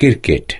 Cricket.